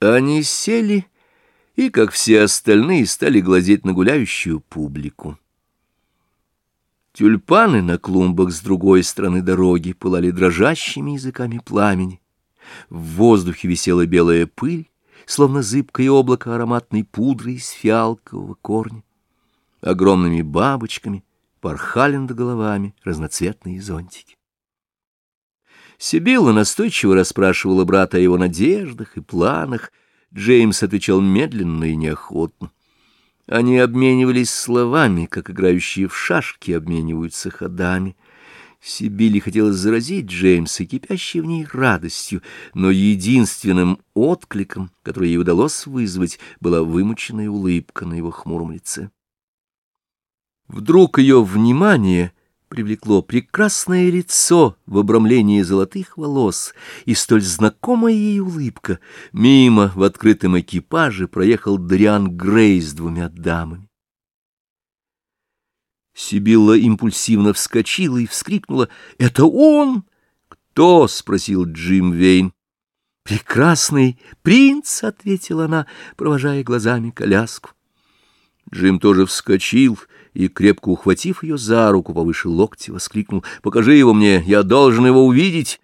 Они сели и, как все остальные, стали глазеть на гуляющую публику. Тюльпаны на клумбах с другой стороны дороги пылали дрожащими языками пламени. В воздухе висела белая пыль, словно зыбкое облако ароматной пудры из фиалкового корня. Огромными бабочками порхали над головами разноцветные зонтики. Сибилла настойчиво расспрашивала брата о его надеждах и планах. Джеймс отвечал медленно и неохотно. Они обменивались словами, как играющие в шашки обмениваются ходами. Сибиле хотелось заразить Джеймса кипящей в ней радостью, но единственным откликом, который ей удалось вызвать, была вымученная улыбка на его хмуром лице. Вдруг ее внимание привлекло прекрасное лицо в обрамлении золотых волос и столь знакомая ей улыбка. Мимо в открытом экипаже проехал Дриан Грей с двумя дамами. Сибилла импульсивно вскочила и вскрикнула. «Это он!» «Кто?» — спросил Джим Вейн. «Прекрасный принц!» — ответила она, провожая глазами коляску. Джим тоже вскочил и, крепко ухватив ее за руку повыше локти, воскликнул «Покажи его мне, я должен его увидеть!»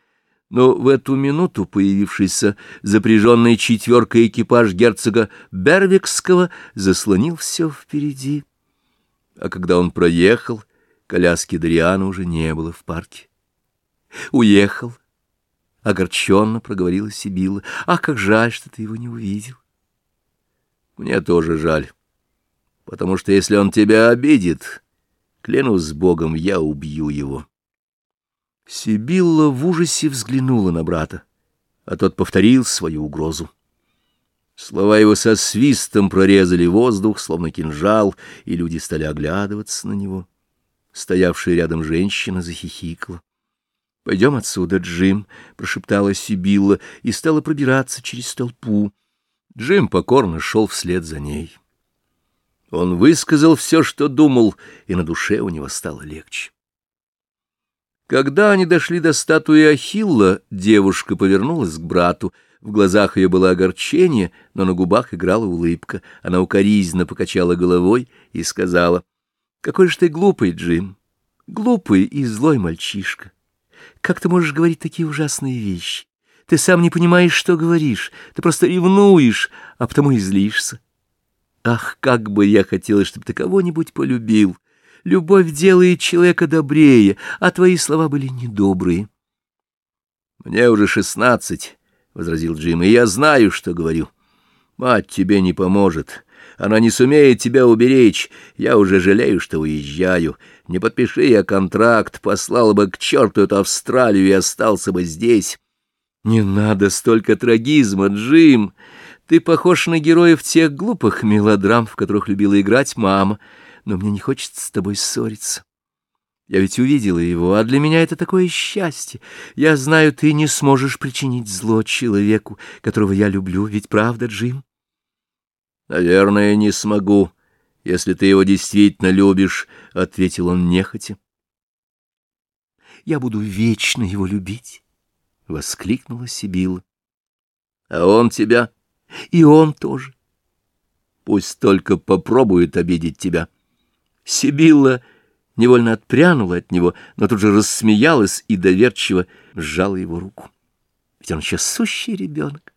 Но в эту минуту появившийся запряженный четверкой экипаж герцога Бервикского заслонил все впереди. А когда он проехал, коляски Дариана уже не было в парке. «Уехал!» — огорченно проговорила Сибила. «Ах, как жаль, что ты его не увидел!» «Мне тоже жаль» потому что если он тебя обидит, клянусь Богом, я убью его. Сибилла в ужасе взглянула на брата, а тот повторил свою угрозу. Слова его со свистом прорезали воздух, словно кинжал, и люди стали оглядываться на него. Стоявшая рядом женщина захихикала. — Пойдем отсюда, Джим, — прошептала Сибилла и стала пробираться через толпу. Джим покорно шел вслед за ней. Он высказал все, что думал, и на душе у него стало легче. Когда они дошли до статуи Ахилла, девушка повернулась к брату. В глазах ее было огорчение, но на губах играла улыбка. Она укоризненно покачала головой и сказала, «Какой же ты глупый, Джим, глупый и злой мальчишка. Как ты можешь говорить такие ужасные вещи? Ты сам не понимаешь, что говоришь, ты просто ревнуешь, а потому и злишься. Ах, как бы я хотела, чтобы ты кого-нибудь полюбил! Любовь делает человека добрее, а твои слова были недобрые. — Мне уже шестнадцать, — возразил Джим, — и я знаю, что говорю. Мать тебе не поможет. Она не сумеет тебя уберечь. Я уже жалею, что уезжаю. Не подпиши я контракт, послал бы к черту эту Австралию и остался бы здесь. Не надо столько трагизма, Джим. Ты похож на героев тех глупых мелодрам, в которых любила играть мама, но мне не хочется с тобой ссориться. Я ведь увидела его, а для меня это такое счастье. Я знаю, ты не сможешь причинить зло человеку, которого я люблю, ведь правда, Джим? Наверное, не смогу, если ты его действительно любишь, — ответил он нехотя. Я буду вечно его любить, — воскликнула Сибила. А он тебя... И он тоже. Пусть только попробует обидеть тебя. Сибилла невольно отпрянула от него, но тут же рассмеялась и доверчиво сжала его руку. Ведь он сейчас сущий ребенок.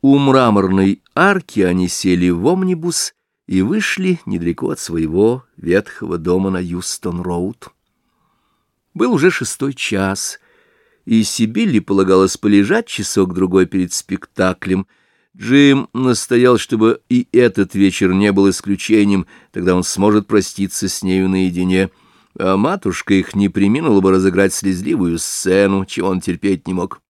У мраморной арки они сели в омнибус и вышли недалеко от своего ветхого дома на Юстон-Роуд. Был уже шестой час — и Сибилли полагалось полежать часок-другой перед спектаклем. Джим настоял, чтобы и этот вечер не был исключением, тогда он сможет проститься с нею наедине, а матушка их не приминула бы разыграть слезливую сцену, чего он терпеть не мог.